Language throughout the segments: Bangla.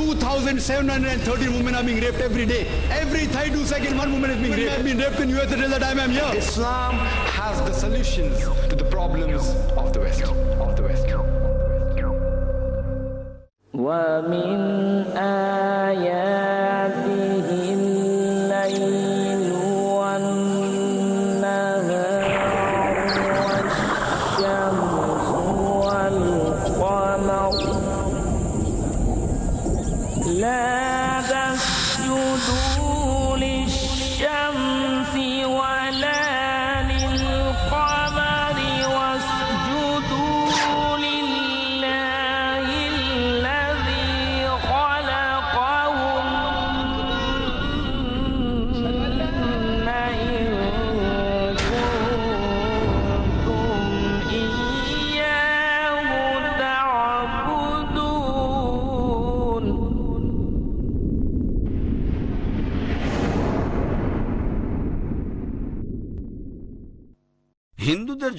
2,730 women are being raped every day. Every 32 seconds, one woman is being raped. I've been raped in US until the time I'm here. Islam has the solutions to the problems of the West. Of the West. ومن آياته لا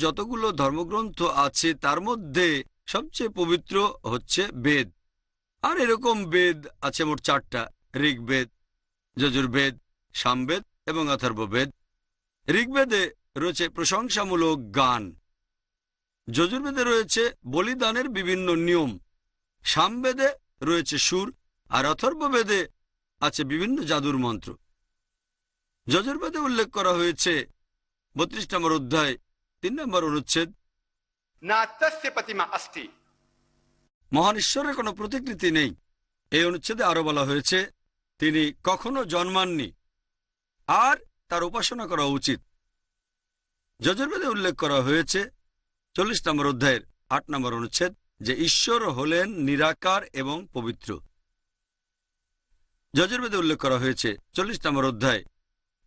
যতগুলো ধর্মগ্রন্থ আছে, তার মধ্যে সবচেয়ে পবিত্র হচ্ছে বেদ। আর এরকম বেদ আছে মোট চারটা, ঋগ্বেদ, যজুর্বেদ, সামবেদ এবং অথর্ববেদ। ঋগ্বেদে রয়েছে প্রশংসামূলক গান। যজুর্বেদে রয়েছে বলিদানের বিভিন্ন নিয়ম। সামবেদে রয়েছে সুর আর অথর্ববেদে আছে বিভিন্ন জাদুর মন্ত্র। যজুর্বেদে উল্লেখ করা হয়েছে বত্রিশ নম্বর অধ্যায় তিন নম্বর অনুচ্ছেদ প্রতিমা মহান ঈশ্বরের কোনো প্রতিকৃতি নেই। এই অনুচ্ছেদে আরও বলা হয়েছে তিনি কখনো জন্মাননি। আর তার উপাসনা করা উচিত। যজুর্বেদে উল্লেখ করা হয়েছে চল্লিশ নম্বর অধ্যায়ের আট নম্বর অনুচ্ছেদ যে ঈশ্বর হলেন নিরাকার এবং পবিত্র। যজুর্বেদে উল্লেখ করা হয়েছে চল্লিশ নম্বর অধ্যায়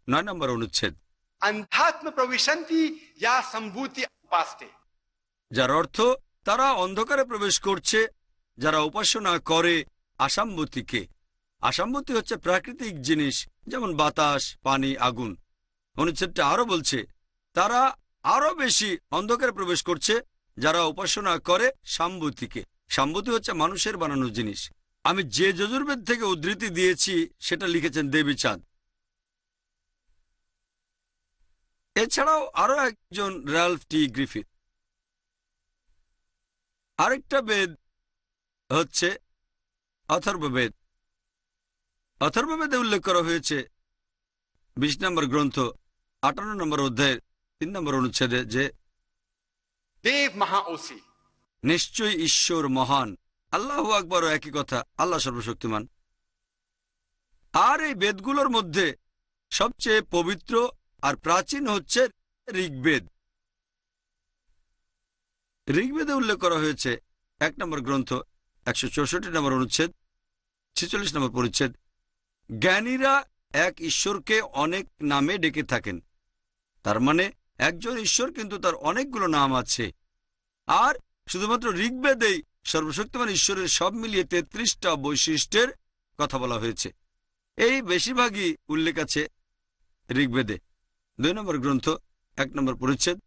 নয় নম্বর অনুচ্ছেদ। অন্ধাত্ম প্রবিশান্তি যা সম্ভূতি পাস্তে যার অর্থ, তারা অন্ধকারে প্রবেশ করছে, যারা উপাসনা করে আসাম্বতিকে। আসাম্বতি হচ্ছে প্রাকৃতিক জিনিস, যেমন বাতাস, পানি, আগুন। অনুচ্ছেদটা আরও বলছে, তারা আরও বেশি অন্ধকারে প্রবেশ করছে, যারা উপাসনা করে সাম্বতিকে। সাম্বতি হচ্ছে মানুষের বানানো জিনিস। আমি যে যজুর্বেদ থেকে উদ্ধৃতি দিয়েছি, সেটা লিখেছেন দেবী চাঁদ। এছাড়াও আরও একজন র্যালফ টি গ্রিফিথ। আরেকটা বেদ হচ্ছে অথর্ববেদ। অথর্ববেদে উল্লেখ করা হয়েছে বিশ নম্বর গ্রন্থ আটান্ন নম্বর অধ্যায়ের তিন নম্বর অনুচ্ছেদে যে দেব মহাওসি নিশ্চয়ই ঈশ্বর মহান আল্লাহ আকবরও একই কথা আল্লাহ সর্বশক্তিমান। আর এই বেদগুলোর মধ্যে সবচেয়ে পবিত্র আর প্রাচীন হচ্ছে ঋগ্বেদ। ঋগ্বেদে উল্লেখ করা হয়েছে এক নম্বর গ্রন্থ, একশো চৌষট্টি নম্বর অনুচ্ছেদ, ছেচল্লিশ নম্বর পরিচ্ছেদ। জ্ঞানীরা এক ঈশ্বরকে অনেক নামে ডেকে থাকেন। তার মানে একজন ঈশ্বর কিন্তু তার অনেকগুলো নাম আছে। আর শুধুমাত্র ঋগ্বেদেই সর্বশক্তিমান ঈশ্বরের সব মিলিয়ে তেত্রিশটা বৈশিষ্ট্যের কথা বলা হয়েছে। এই বেশিরভাগই উল্লেখ আছে ঋগ্বেদে। দুই নম্বর গ্রন্থ, এক নম্বর পরিচ্ছেদ।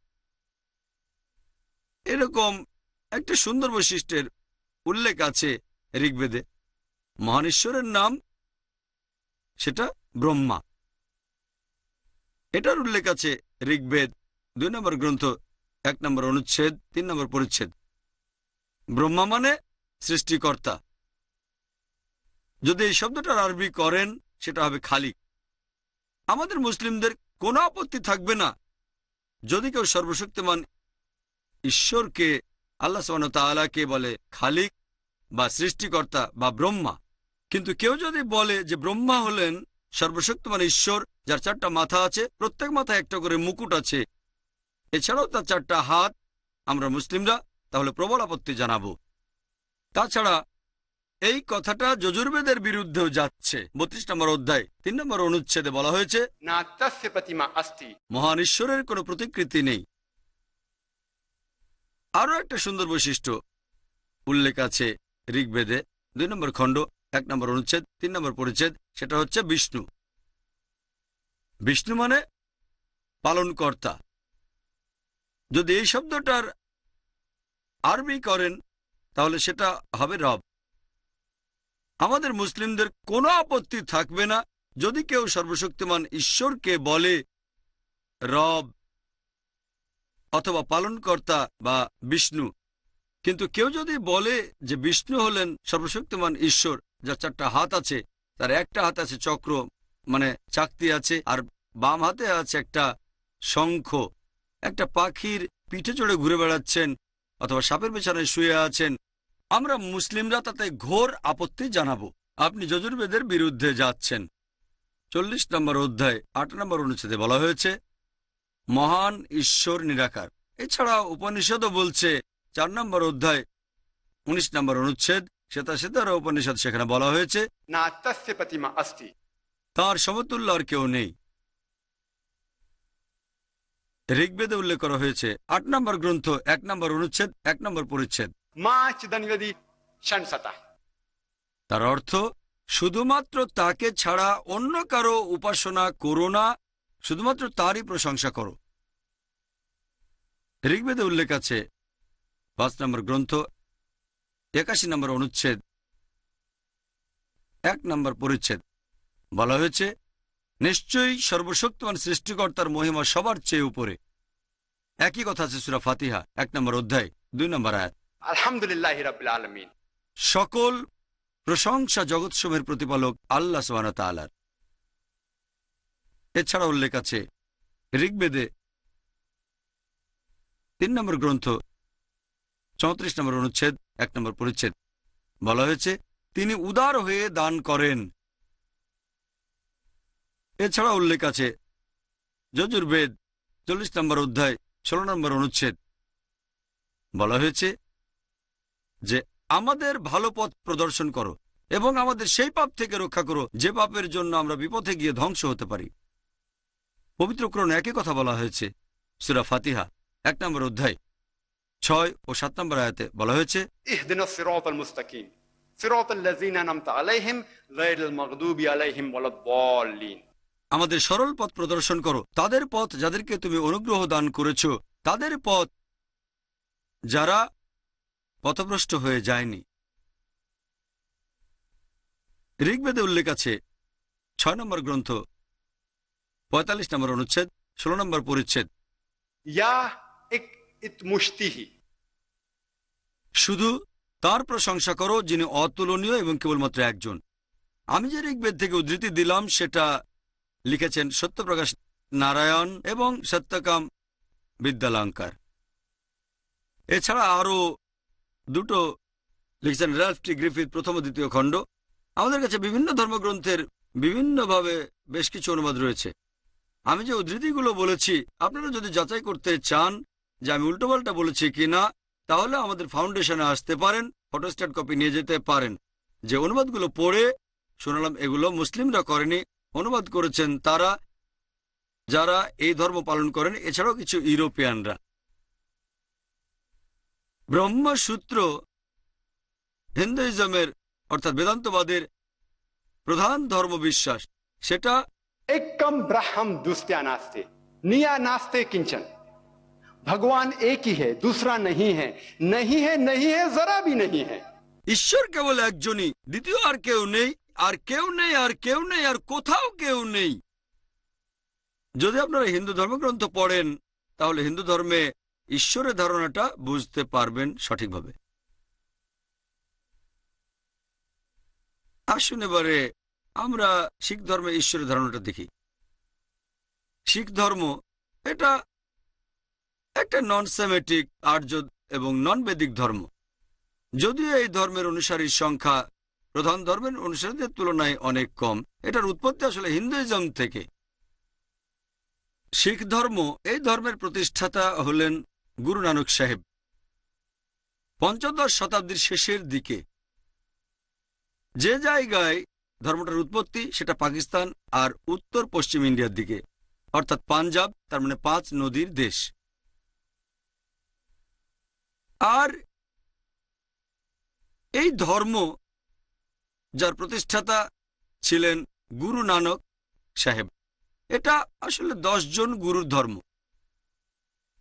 এরকম একটা সুন্দর বৈশিষ্ট্যের উল্লেখ আছে ঋগ্বেদে। মহান ঈশ্বরের নাম সেটা ব্রহ্মা। এটার উল্লেখ আছে ঋগ্বেদ, দুই নম্বর গ্রন্থ, এক নম্বর অনুচ্ছেদ, তিন নম্বর পরিচ্ছেদ। ব্রহ্মা মানে সৃষ্টিকর্তা। যদি এই শব্দটার আরবি করেন, সেটা হবে খালিক। আমাদের মুসলিমদের কোনো আপত্তি থাকবে না। যদি কেউ সর্বশক্তিমান ঈশ্বরকে, আল্লাহ তাআলাকে বলে খালিক বা সৃষ্টিকর্তা বা ব্রহ্মা, কিন্তু কেউ যদি বলে যে ব্রহ্মা হলেন সর্বশক্তিমান ঈশ্বর, যার চারটা মাথা আছে, প্রত্যেক মাথায় একটা করে মুকুট আছে, এছাড়াও তার চারটা হাত, আমরা মুসলিমরা, তাহলে প্রবল আপত্তি জানাব। তাছাড়া এই কথাটা যজুর্বেদের বিরুদ্ধেও যাচ্ছে। বত্রিশ নম্বর অধ্যায় তিন নম্বর অনুচ্ছেদে বলা হয়েছে মহান ঈশ্বরের কোন প্রতিকৃতি নেই। আরও একটা সুন্দর বৈশিষ্ট্য উল্লেখ আছে ঋগ্বেদে দুই নম্বর খণ্ড এক নম্বর অনুচ্ছেদ তিন নম্বর পরিচ্ছেদ সেটা হচ্ছে বিষ্ণু। বিষ্ণু মানে পালনকর্তা। যদি এই শব্দটার আরবি করেন তাহলে সেটা হবে রব। আমাদের মুসলিমদের কোনো আপত্তি থাকবে না যদি কেউ সর্বশক্তিমান ঈশ্বরকে বলে রব অথবা পালনকর্তা বা বিষ্ণু। কিন্তু কেউ যদি বলে যে বিষ্ণু হলেন সর্বশক্তিমান ঈশ্বর, যার চারটা হাত আছে, তার একটা হাত আছে চক্র মানে চাকতি আছে, আর বাম হাতে আছে একটা শঙ্খ, একটা পাখির পিঠে চড়ে ঘুরে বেড়াচ্ছেন অথবা সাপের পেছনে শুয়ে আছেন আমরা মুসলিমরা তাতে ঘোর আপত্তি জানাব। আপনি যজুর্বেদের বিরুদ্ধে যাচ্ছেন। চল্লিশ নম্বর অধ্যায় আট নম্বর অনুচ্ছেদে বলা হয়েছে মহান ঈশ্বর নিরাকার। এছাড়া উপনিষদও বলছে চার নম্বর অধ্যায় উনিশ নম্বর অনুচ্ছেদ শ্বেতা শ্বেতার উপনিষদ সেখানে বলা হয়েছে তার সমতুল্য আর কেউ নেই। ঋগ্বেদে উল্লেখ করা হয়েছে আট নম্বর গ্রন্থ এক নম্বর অনুচ্ছেদ এক নম্বর পরিচ্ছেদ। তার অর্থ, শুধুমাত্র তাকে ছাড়া অন্য কারও উপাসনা করো না, শুধুমাত্র তারই প্রশংসা করো। ঋগ্বেদে উল্লেখ আছে, পাঁচ নম্বর গ্রন্থ, একাশি নম্বর অনুচ্ছেদ, এক নম্বর পরিচ্ছেদ। বলা হয়েছে, নিশ্চয়ই সর্বশক্তিমান সৃষ্টিকর্তার মহিমা সবার চেয়ে উপরে। একই কথা আছে সুরা ফাতিহা, এক নম্বর অধ্যায়, দুই নম্বর আয়াত। আলহামদুলিল্লাহ আলমিন। সকল প্রশংসা জগৎসমের প্রতিপালক আল্লাহ সোহানতালার এছাড়া উল্লেখ আছে ঋগ্বেদে তিন নম্বর গ্রন্থ, চৌত্রিশ নম্বর অনুচ্ছেদ, এক নম্বর পরিচ্ছেদ। বলা হয়েছে, তিনি উদার হয়ে দান করেন। এছাড়া উল্লেখ আছে যজুর্বেদ চল্লিশ নম্বর অধ্যায়, ষোলো নম্বর অনুচ্ছেদ। বলা হয়েছে যে আমাদের ভালো পথ প্রদর্শন করো এবং আমাদের সেই পাপ থেকে রক্ষা করো যে পাপের জন্য আমরা বিপথে গিয়ে ধ্বংস হতে পারি। পবিত্রক্রণ একই কথা বলা হয়েছে সুরা ফাতিহা এক নম্বর অধ্যায় ছয় ও সাত নম্বর আয়াতে বলা হয়েছে আমাদের সরল পথ প্রদর্শন করো। তাদের পথ যাদেরকে তুমি অনুগ্রহ দান করেছ তাদের পথ যারা পথভ্রষ্ট হয়ে যায়নি। ঋগ্বেদে উল্লেখ আছে ছয় নম্বর গ্রন্থ পঁয়তাল্লিশ নম্বর অনুচ্ছেদ ষোলো নম্বর পরিচ্ছেদ। শুধু তার প্রশংসা করো যিনি অতুলনীয় এবং কেবলমাত্র একজন। আমি যে ঋগ্বেদ থেকে উদ্ধৃতি দিলাম সেটা লিখেছেন সত্যপ্রকাশ নারায়ণ এবং সত্যকাম বিদ্যালঙ্কার। এছাড়া আরও দুটো। লিখেছেন র্যালফ টি গ্রিফিথ প্রথম ও দ্বিতীয় খণ্ড। আমাদের কাছে বিভিন্ন ধর্মগ্রন্থের বিভিন্নভাবে বেশ কিছু অনুবাদ রয়েছে। আমি যে উদ্ধৃতিগুলো বলেছি, আপনারা যদি যাচাই করতে চান যে আমি উল্টোপাল্টা বলেছি কিনা, তাহলে আমাদের ফাউন্ডেশনে আসতে পারেন, ফটোস্ট্যাট কপি নিয়ে যেতে পারেন। যে অনুবাদগুলো পড়ে, শোনালাম, এগুলো মুসলিমরা করেনি, অনুবাদ করেছেন তারা, যারা এই ধর্ম পালন করেন, এছাড়াও কিছু ইউরোপিয়ানরা। ব্রহ্মসূত্র হিন্দুইজমের অর্থাৎ বেদান্তবাদের প্রধান ধর্ম বিশ্বাস সেটা একম ব্রাহ্ম দুষ্টা নাস্তে নিয়া নাস্তে কিঞ্চন। ভগবান একই হে দূসরা নহি হে নহি হে নহি হে জরা ভি নহি হে। ঈশ্বর কেবল একজনই দ্বিতীয় আর কেউ নেই আর কেউ নেই আর কেউ নেই আর কোথাও কেউ নেই। যদি আপনারা হিন্দু ধর্মগ্রন্থ পড়েন তাহলে হিন্দু ধর্মে ঈশ্বরের ধারণাটা বুঝতে পারবেন সঠিকভাবে। আসুন এবারে আমরা শিখ ধর্মে ঈশ্বরের ধারণাটা দেখি। শিখ ধর্ম এটা একটা নন সেমেটিক আর্য এবং নন বেদিক ধর্ম। যদিও এই ধর্মের অনুসারীর সংখ্যা প্রধান ধর্মের অনুসারীদের তুলনায় অনেক কম, এটার উৎপত্তি আসলে হিন্দুইজম থেকে। শিখ ধর্ম এই ধর্মের প্রতিষ্ঠাতা হলেন গুরু নানক সাহেব, পঞ্চদশ শতাব্দীর শেষের দিকে যে জায়গায় ধর্মটার উৎপত্তি, সেটা পাকিস্তান আর উত্তর পশ্চিম ইন্ডিয়ার দিকে, অর্থাৎ পাঞ্জাব, তার মানে পাঁচ নদীর দেশ। আর এই ধর্ম যার প্রতিষ্ঠাতা ছিলেন গুরু নানক সাহেব, এটা আসলে জন গুরুর ধর্ম।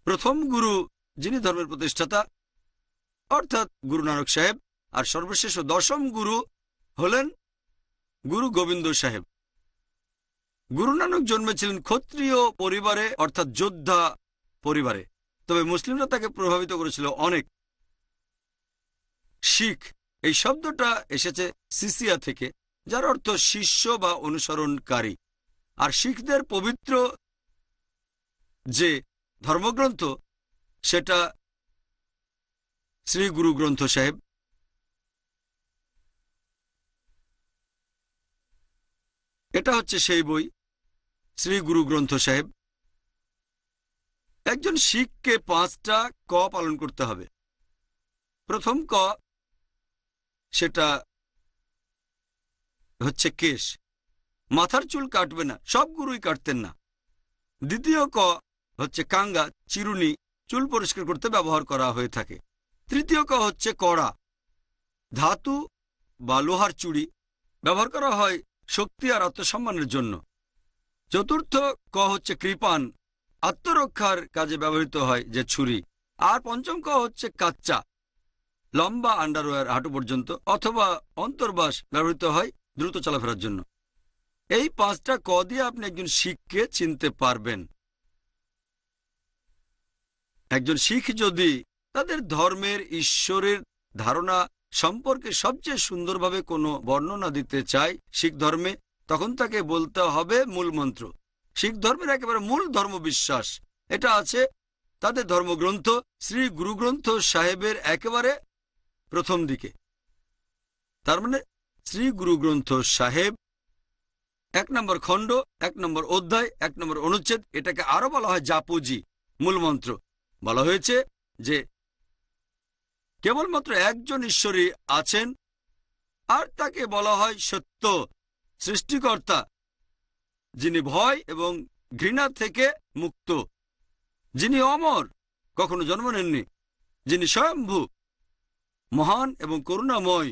প্রথম গুরু, যিনি ধর্মের প্রতিষ্ঠাতা, অর্থাৎ গুরু নানক সাহেব, আর সর্বশেষ দশম গুরু হলেন গুরু গোবিন্দ সাহেব। গুরু নানক জন্মেছিলেন ক্ষত্রিয় পরিবারে, অর্থাৎ যোদ্ধা পরিবারে। তবে মুসলিমরা তাকে প্রভাবিত করেছিল অনেক। শিখ, এই শব্দটা এসেছে সিসিয়া থেকে, যার অর্থ শিষ্য বা অনুসরণকারী। আর শিখদের পবিত্র যে ধর্মগ্রন্থ, সেটা শ্রী গুরু গ্রন্থ সাহেব। এটা হচ্ছে সেই বই, শ্রী গুরু গ্রন্থ সাহেব। একজন শিখকে পাঁচটা ক পালন করতে হবে। প্রথম ক, সেটা হচ্ছে কেশ। মাথার চুল কাটবে না, সব গুরুই কাটতেন না। দ্বিতীয় ক হচ্ছে কাঙ্গা, চিরুনি, চুল পরিষ্কার করতে ব্যবহার করা হয়ে থাকে। তৃতীয় ক হচ্ছে কড়া, ধাতু বা লোহার চুড়ি ব্যবহার করা হয় শক্তি আর আত্মসম্মানের জন্য। চতুর্থ ক হচ্ছে কৃপান, আত্মরক্ষার কাজে ব্যবহৃত হয় যে ছুরি। আর পঞ্চম ক হচ্ছে কাচ্চা, লম্বা আন্ডারওয়্যার হাঁটু পর্যন্ত অথবা অন্তর্বাস ব্যবহৃত হয় দ্রুত চলাফেরার জন্য। এই পাঁচটা ক দিয়ে আপনি একজন শিখকে চিনতে পারবেন। একজন শিখ যদি তাদের ধর্মের ঈশ্বরের ধারণা সম্পর্কে সবচেয়ে সুন্দরভাবে কোনো বর্ণনা দিতে চায় শিখ ধর্মে, তখন তাকে বলতে হবে মূল মন্ত্র। শিখ ধর্মের একেবারে মূল ধর্ম বিশ্বাস এটা আছে। তাদের ধর্মগ্রন্থ শ্রী গুরুগ্রন্থ সাহেবের একেবারে প্রথম দিকে। তার মানে শ্রী গুরুগ্রন্থ সাহেব এক নম্বর খণ্ড, এক নম্বর অধ্যায়, এক নম্বর অনুচ্ছেদ, এটাকে আরও বলা হয় জাপুজি মূলমন্ত্র বলা হয়েছে যে কেবলমাত্র একজন ঈশ্বরী আছেন আর তাকে বলা হয় সত্য সৃষ্টিকর্তা যিনি ভয় এবং ঘৃণা থেকে মুক্ত যিনি অমর কখনো জন্ম নেননি যিনি স্বয়ম্ভু মহান এবং করুণাময়।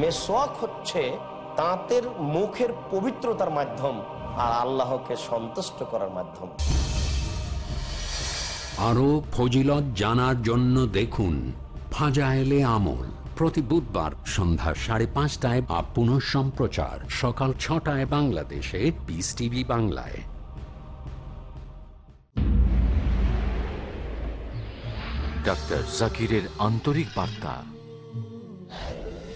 মেসোয়াক হচ্ছে তাঁতের মুখের পবিত্রতার মাধ্যম আর আল্লাহকে সন্তুষ্ট করার মাধ্যম। আরও ফজিলত জানার জন্য দেখুন ফাজাইলে আমল। প্রতি বুধবার সন্ধ্যা সাড়ে পাঁচটায় বা পুনঃ সম্প্রচার সকাল ছটায় বাংলাদেশে পিস টিভি বাংলায়। ডাক্তার জাকিরের আন্তরিক বার্তা।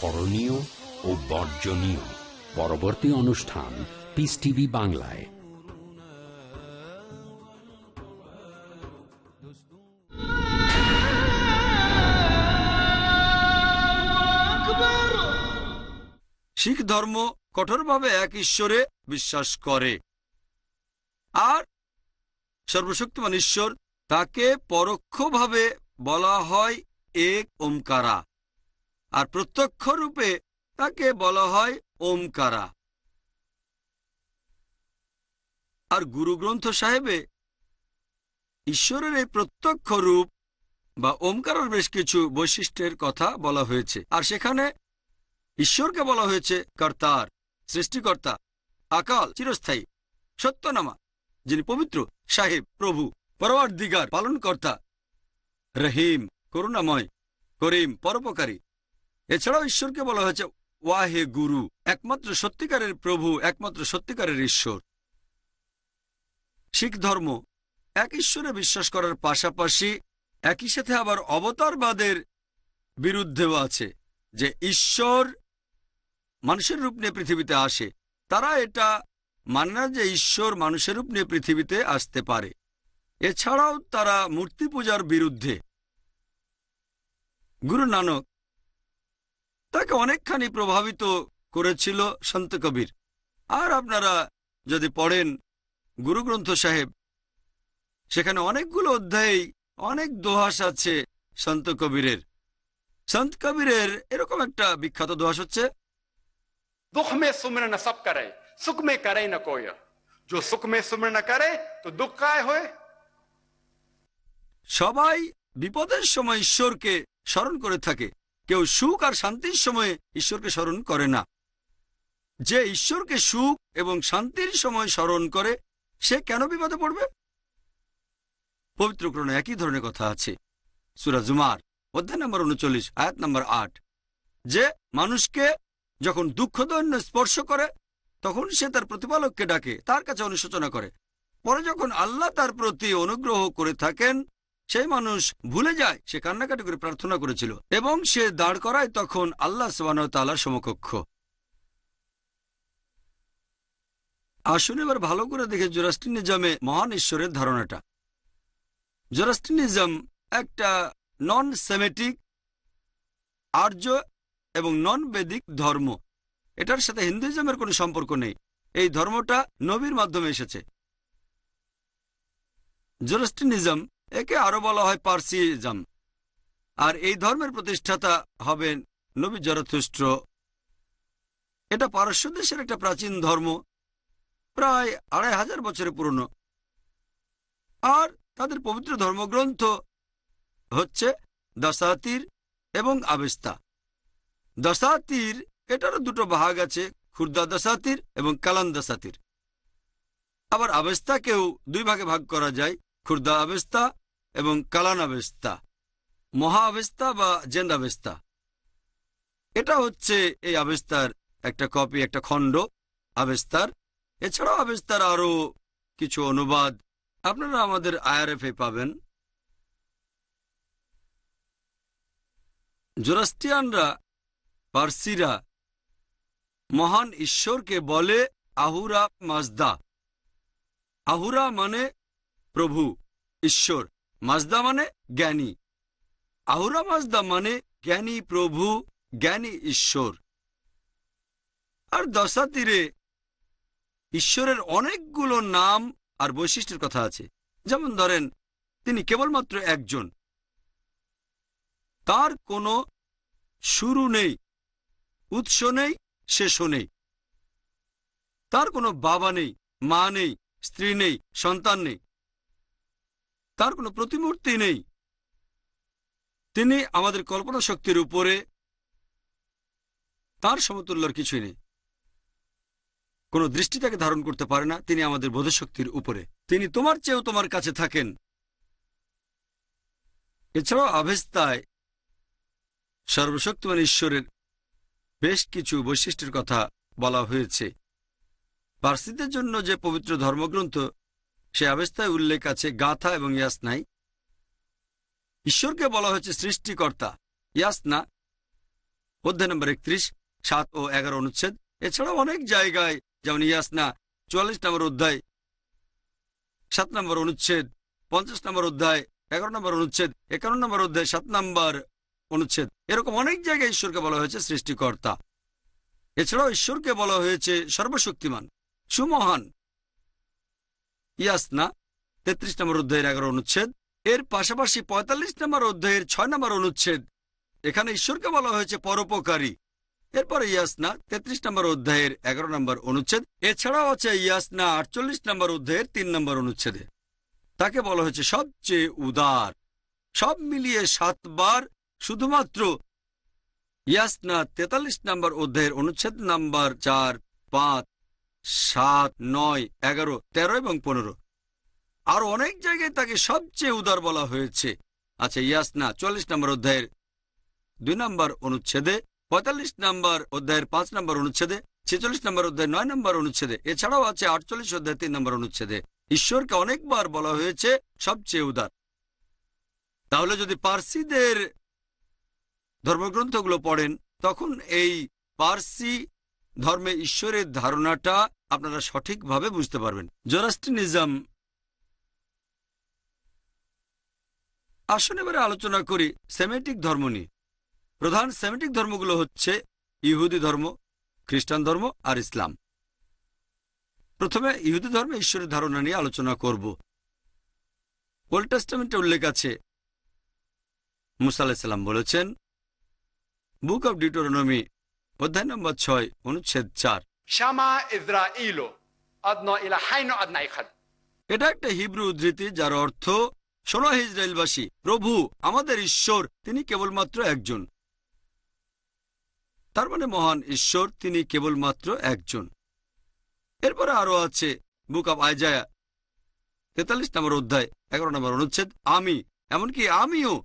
করণীয় ও বর্জনীয়। পরবর্তী অনুষ্ঠান পিস টিভি বাংলায়। শিখ ধর্ম কঠোরভাবে এক ঈশ্বরে বিশ্বাস করে। আর সর্বশক্তিমান ঈশ্বর তাকে পরোক্ষভাবে বলা হয় এক ওমকারা। আর প্রত্যক্ষ রূপে তাকে বলা হয় ওমকারা। আর গুরুগ্রন্থ সাহেবে ঈশ্বরের এই প্রত্যক্ষ রূপ বা ওমকারের বেশ কিছু বৈশিষ্ট্যের কথা বলা হয়েছে। আর সেখানে ঈশ্বরকে বলা হয়েছে কর্তার, সৃষ্টিকর্তা, আকাল, চিরস্থায়ী, সত্যনামা, যিনি পবিত্র, সাহেব, প্রভু পরওয়ার দিগার পালনকর্তা, রহিম, করুণাময়, করিম, পরোপকারী এছাড়াও ঈশ্বরকে বলা হয়েছে, ওয়াহে গুরু, একমাত্র সত্যিকারের প্রভু, একমাত্র সত্যিকারের ঈশ্বর। শিখ ধর্ম, এক ঈশ্বরে বিশ্বাস করার পাশাপাশি একই সাথে আবার অবতারবাদের বিরুদ্ধেও আছে, যে ঈশ্বর মানুষের রূপ নিয়ে পৃথিবীতে আসে। তারা এটা মানে না যে ঈশ্বর মানুষের রূপ নিয়ে পৃথিবীতে আসতে পারে। এছাড়াও তারা মূর্তি পূজার বিরুদ্ধে। গুরু নানক তাকে অনেকখানি প্রভাবিত করেছিল সন্ত কবির। আর আপনারা যদি পড়েন গুরুগ্রন্থ সাহেব সেখানে অনেকগুলো অধ্যায় অনেক দোহাস আছে সন্ত কবিরের। সন্ত কবিরের এরকম একটা বিখ্যাত দোহাস হচ্ছে না সব না না তো সবাই বিপদের সময় ঈশ্বরকে স্মরণ করে থাকে। কেউ সুখ আর শান্তির সময়ে ঈশ্বরকে স্মরণ করে না। যে ঈশ্বরকে সুখ এবং শান্তির সময় স্মরণ করে, সে কেন বিপদে পড়বে? পবিত্রক্রণে একই ধরনের কথা আছে। সুরা জুমার, অধ্যায় নম্বর উনচল্লিশ, আয়াত নম্বর আট। যে মানুষকে যখন দুঃখ দৈন্য স্পর্শ করে, তখন সে তার প্রতিপালককে ডাকে, তার কাছে অনুশোচনা করে। পরে যখন আল্লাহ তার প্রতি অনুগ্রহ করে থাকেন সেই মানুষ ভুলে যায় সে কান্নাকাটি করে প্রার্থনা করেছিল এবং সে দাঁড় করায় তখন আল্লাহ তালার সমকক্ষ। আসুন এবার ভালো করে দেখে জোরাস্টিনিজমে মহান ঈশ্বরের ধারণাটা। জোরাস্টিনিজম একটা নন সেমেটিক আর্য এবং নন বেদিক ধর্ম। এটার সাথে হিন্দুইজমের কোনো সম্পর্ক নেই। এই ধর্মটা নবীর মাধ্যমে এসেছে। জোরাস্টিনিজম একে আরও বলা হয় পার্সিজম আর এই ধর্মের প্রতিষ্ঠাতা হবেন নবী জরথুষ্ট্র এটা পারস্য দেশের একটা প্রাচীন ধর্ম, প্রায় আড়াই হাজার বছরের পুরনো। আর তাদের পবিত্র ধর্মগ্রন্থ হচ্ছে দশাতির এবং আবেস্তা। দশাতির, এটারও দুটো ভাগ আছে, খুর্দা দশাতির এবং কালান দশাতির। আবার আবেস্তাকেও দুই ভাগে ভাগ করা যায়, খুর্দা আবেস্তা এবং কালান আবেস্তা মহা আবেস্তা বা জেন্দ আবেস্তা এটা হচ্ছে এই আবেস্তার একটা কপি, একটা খণ্ড, আবেস্তার। এছাড়াও আবেস্তার আরও কিছু অনুবাদ আপনারা আমাদের আইআরএফে পাবেন। জোরাস্টিয়ানরা, পার্সিরা মহান ঈশ্বরকে বলে আহুরা মাজদা। আহুরা মানে প্রভু, ঈশ্বর। মাজদা মানে জ্ঞানী আহুরা মাজদা মানে জ্ঞানী প্রভু জ্ঞানী ঈশ্বর আর দশা তীরে ঈশ্বরের অনেকগুলো নাম আর বৈশিষ্ট্যের কথা আছে। যেমন ধরেন, তিনি কেবলমাত্র একজন। তার কোনো শুরু নেই, উৎস নেই শেষও নেই। তার কোনো বাবা নেই, মা নেই, স্ত্রী নেই, সন্তান নেই। তার কোনো প্রতিমূর্তি নেই। তিনি আমাদের কল্পনা শক্তির উপরে তার সমতুল্যর কিছুই নেই। কোনো দৃষ্টি তাকে ধারণ করতে পারে না, তিনি আমাদের বোধশক্তির উপরে। তিনি তোমার চেয়েও তোমার কাছে থাকেন। এছাড়াও আভেস্তায় সর্বশক্তিমান ঈশ্বরের বেশ কিছু বৈশিষ্ট্যের কথা বলা হয়েছে। পার্সিদের জন্য যে পবিত্র ধর্মগ্রন্থ সে আবেস্তায় উল্লেখ আছে গাথা এবং ইয়াসনাই। ঈশ্বরকে বলা হয়েছে সৃষ্টিকর্তা। ইয়াসনা, অধ্যায় নম্বর একত্রিশ, সাত ও এগারো অনুচ্ছেদ। এছাড়াও অনেক জায়গায়, যেমন ইয়াসনা চুয়াল্লিশ নম্বর অধ্যায়, সাত নম্বর অনুচ্ছেদ, পঞ্চাশ নম্বর অধ্যায়, এগারো নম্বর অনুচ্ছেদ, একান্ন নম্বর অধ্যায়, সাত নম্বর অনুচ্ছেদ। এরকম অনেক জায়গায় ঈশ্বরকে বলা হয়েছে সৃষ্টিকর্তা। এছাড়াও ঈশ্বরকে বলা হয়েছে সর্বশক্তিমান, সুমহান। ইয়াসনা, তেত্রিশ নম্বর অধ্যায়ের এগারো অনুচ্ছেদ। এর পাশাপাশি পঁয়তাল্লিশ নম্বর অধ্যায়ের ছয় নম্বর অনুচ্ছেদ। এখানে ঈশ্বরকে বলা হয়েছে পরোপকারী। এরপরে ইয়াসনা, তেত্রিশ নম্বর অধ্যায়ের এগারো নম্বর অনুচ্ছেদ। এছাড়াও আছে ইয়াসনা, আটচল্লিশ নম্বর অধ্যায়ের তিন নম্বর অনুচ্ছেদে। তাকে বলা হয়েছে সবচেয়ে উদার। সব মিলিয়ে সাতবার শুধুমাত্র ইয়াসনা তেতাল্লিশ নম্বর অধ্যায়ের অনুচ্ছেদ নাম্বার চার, পাঁচ সাত, নয়, এগারো, তেরো এবং পনেরো। আর অনেক জায়গায় তাকে সবচেয়ে উদার বলা হয়েছে। আচ্ছা ইয়াসনা চল্লিশ নম্বর অধ্যায়ের দুই নম্বর অনুচ্ছেদে, পঁয়তাল্লিশ নম্বর অধ্যায়ের পাঁচ নম্বর অনুচ্ছেদে, ছেচল্লিশ নম্বর অধ্যায় নয় নম্বর অনুচ্ছেদে, এছাড়াও আছে আটচল্লিশ অধ্যায় তিন নম্বর অনুচ্ছেদে। ঈশ্বরকে অনেকবার বলা হয়েছে সবচেয়ে উদার। তাহলে যদি পার্সিদের ধর্মগ্রন্থগুলো পড়েন, তখন এই পার্সি ধর্মে ঈশ্বরের ধারণাটা আপনারা সঠিকভাবে বুঝতে পারবেন। জোরাস্ট্রিনিজম আসুন এবারে আলোচনা করি সেমেটিক ধর্ম নিয়ে। প্রধান সেমেটিক ধর্মগুলো হচ্ছে ইহুদি ধর্ম, খ্রিস্টান ধর্ম আর ইসলাম। প্রথমে ইহুদি ধর্মে ঈশ্বরের ধারণা নিয়ে আলোচনা করব। ওল্ড টেস্টামেন্টে উল্লেখ আছে, মুসা আলাহিসাল্লাম বলেছেন, বুক অব ডিটোরনমি অধ্যায় নম্বর ছয় অনুচ্ছেদ চার। Adna Ichad. এটা একটা হিব্রু উদ্ধৃতি যার অর্থ শোনো হে ইসরায়েলবাসী প্রভু আমাদের ঈশ্বর তিনি কেবলমাত্র একজন। তার মানে মহান ঈশ্বর তিনি কেবলমাত্র একজন। এরপরে আরও আছে বুক অব আইজায়া তেতাল্লিশ নম্বর অধ্যায় এগারো নম্বর অনুচ্ছেদ আমি। এমনকি আমিও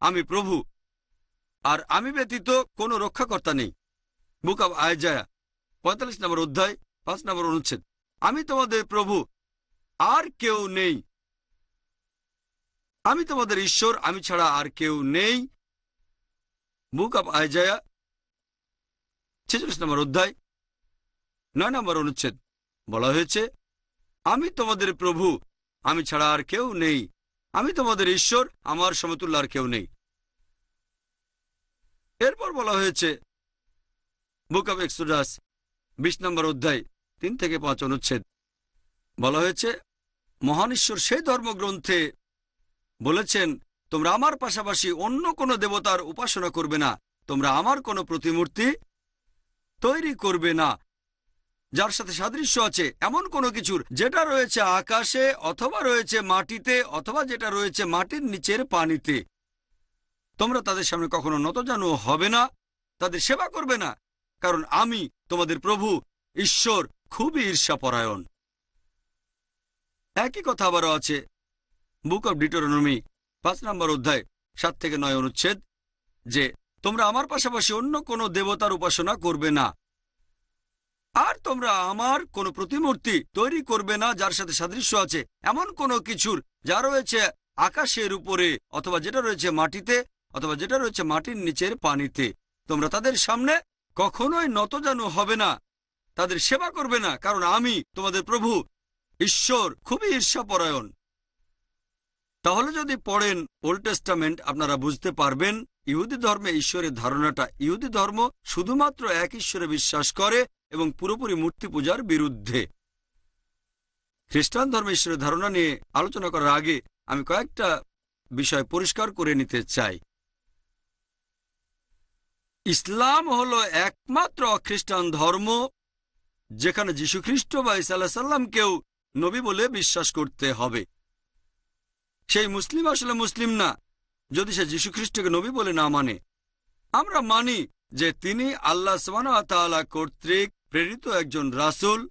আমি প্রভু। আর আমি ব্যতীত কোনো রক্ষাকর্তা নেই। বুক অব আইজায়া পঁয়তাল্লিশ নম্বর অধ্যায়, পাঁচ নম্বর অনুচ্ছেদ। আমি তোমাদের প্রভু, আর কেউ নেই। আমি তোমাদের ঈশ্বর, আমি ছাড়া আর কেউ নেই। বুক অব আইজায়া ছেচল্লিশ নম্বর অধ্যায়, নয় নম্বর অনুচ্ছেদ। বলা হয়েছে, আমি তোমাদের প্রভু, আমি ছাড়া আর কেউ নেই। আমি তোমাদের ঈশ্বর, আমার সমতুল্য আর কেউ নেই। এরপর বলা হয়েছে বুক অব এক্সোডাস, বিশ নম্বর অধ্যায়, তিন থেকে পাঁচ অনুচ্ছেদ। বলা হয়েছে, মহান ঈশ্বর সেই ধর্মগ্রন্থে বলেছেন, তোমরা আমার পাশাপাশি অন্য কোনো দেবতার উপাসনা করবে না, তোমরা আমার কোনো প্রতিমূর্তি তৈরি করবে না। যার সাথে সাদৃশ্য আছে, এমন কোনো কিছুর যেটা রয়েছে আকাশে অথবা রয়েছে মাটিতে, অথবা যেটা রয়েছে মাটির নিচের পানিতে। তোমরা তাদের সামনে কখনো নতজানু হবে না, তাদের সেবা করবে না কারণ আমি তোমাদের প্রভু, ঈশ্বর, খুবই ঈর্ষাপরায়ণ। একই কথা আবারও আছে বুক অব ডিটোরনমি পাঁচ নম্বর অধ্যায়, সাত থেকে নয় অনুচ্ছেদ, যে তোমরা আমার পাশাপাশি অন্য কোনো দেবতার উপাসনা করবে না। আর তোমরা আমার কোনো প্রতিমূর্তি তৈরি করবে না যার সাথে সাদৃশ্য আছে, এমন কোনো কিছুর যা রয়েছে আকাশের উপরে অথবা যেটা রয়েছে মাটিতে, অথবা যেটা রয়েছে মাটির নিচের পানিতে। তোমরা তাদের সামনে কখনোই নতজানু হবে না। তাদের সেবা করবে না, কারণ আমি তোমাদের প্রভু, ঈশ্বর, খুবই ঈর্ষাপরায়ণ। তাহলে যদি পড়েন ওল্ড টেস্টামেন্ট আপনারা বুঝতে পারবেন, ইহুদি ধর্মে ঈশ্বরের ধারণাটা ইহুদি ধর্ম শুধুমাত্র এক ঈশ্বরে বিশ্বাস করে এবং পুরোপুরি মূর্তি পূজার বিরুদ্ধে। খ্রিস্টান ধর্মে ঈশ্বরের ধারণা নিয়ে আলোচনা করার আগে আমি কয়েকটা বিষয় পরিষ্কার করে নিতে চাই। ইসলাম হলো একমাত্র খ্রিস্টান ধর্ম যেখানে যীশুখ্রিস্ট বা ইসাল্লাহ সাল্লামকেও নবী বলে বিশ্বাস করতে হবে। সেই মুসলিম আসলে মুসলিম না, যদি সে যীশুখ্রিস্টকে নবী বলে না মানে। আমরা মানি যে তিনি আল্লাহ সালা কর্তৃক প্রেরিত একজন রাসূল,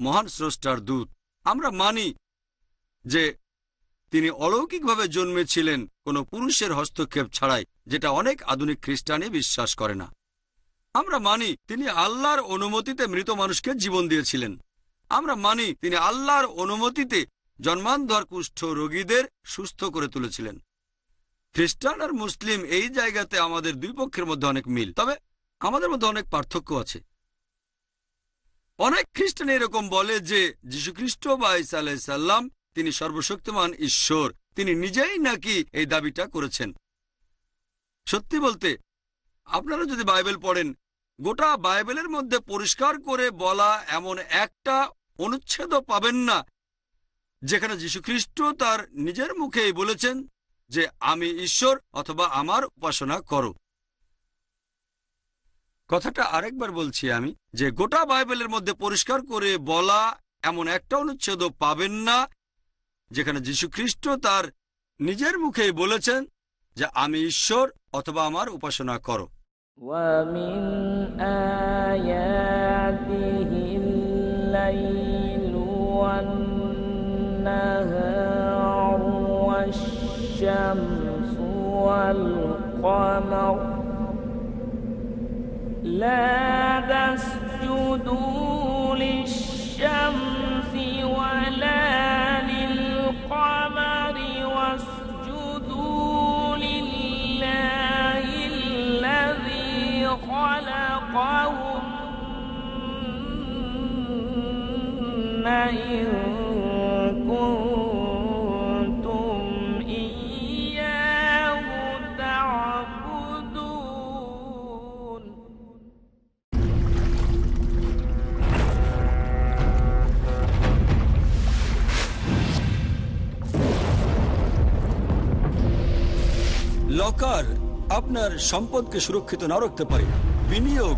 মহান স্রষ্টার দূত। আমরা মানি যে তিনি অলৌকিকভাবে জন্মেছিলেন কোনো পুরুষের হস্তক্ষেপ ছাড়াই, যেটা অনেক আধুনিক খ্রিস্টানই বিশ্বাস করে না। আমরা মানি তিনি আল্লাহর অনুমতিতে মৃত মানুষকে জীবন দিয়েছিলেন। আমরা মানি তিনি আল্লাহর অনুমতিতে জন্মান্ধর কুষ্ঠ রোগীদের সুস্থ করে তুলেছিলেন। খ্রিস্টান আর মুসলিম এই জায়গাতে আমাদের দুই পক্ষের মধ্যে অনেক মিল, তবে আমাদের মধ্যে অনেক পার্থক্য আছে। অনেক খ্রিস্টান এরকম বলে যে, যীশুখ্রিস্ট বা ইসা আলাইসাল্লাম তিনি সর্বশক্তিমান ঈশ্বর। তিনি নিজেই নাকি এই দাবিটা করেছেন। সত্যি বলতে, আপনারা যদি বাইবেল পড়েন, গোটা বাইবেলের মধ্যে পরিষ্কার করে বলা এমন একটা অনুচ্ছেদ পাবেন না, যেখানে যীশুখ্রিস্ট তার নিজের মুখেই বলেছেন যে, আমি ঈশ্বর অথবা আমার উপাসনা করো। কথাটা আরেকবার বলছি আমি, যে গোটা বাইবেলের মধ্যে পরিষ্কার করে বলা এমন একটা অনুচ্ছেদ পাবেন না যেখানে যীশুখ্রিস্ট তার নিজের মুখেই বলেছেন যে আমি ঈশ্বর অথবা আমার উপাসনা করো ومن آياته الليل والنهار والشمس والقمر لا تسجدوا للشمس خلقهن إن كنتم إياه تعبدون লকার আপনার সম্পদকে সুরক্ষিত না রাখতে পারে বিনিয়োগ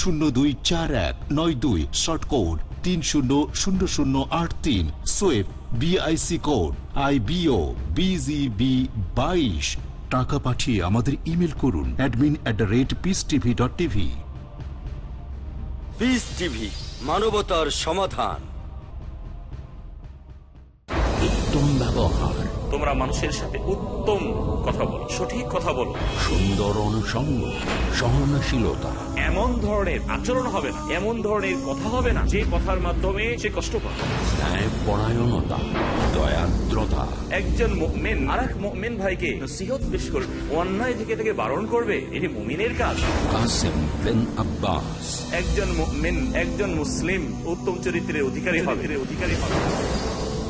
শূন্য দুই চার এক নয় দুই শর্ট কোড তিন শূন্য শূন্য শূন্য আট তিন সোয়েব BIC code I B O B G B বাইশ। টাকা পাঠিয়ে আমাদের ইমেল করুন admin at the rate peace TV dot TV peace TV মানবতার সমাধান। উত্তম ব্যবহার। তোমরা মানুষের সাথে উত্তম কথা বলো সঠিক কথা বলো। সুন্দর অনুষঙ্গ সহনশীলতা। এমন ধরনের আচরণ হবে না এমন ধরনের কথা হবে না যে কথার মাধ্যমে সে কষ্ট পাবে। পরায়ণতা দয়াদ্রতা। একজন মুমিন আর এক মুমিন ভাইকে নসিহত পেশ করবে অন্যায় থেকে থেকে বারণ করবে এটি মুমিনের কাজ। কাসেম বিন আব্বাস। একজন মুমিন একজন মুসলিম উত্তম চরিত্রের অধিকারী হবে। অধিকারী হবে।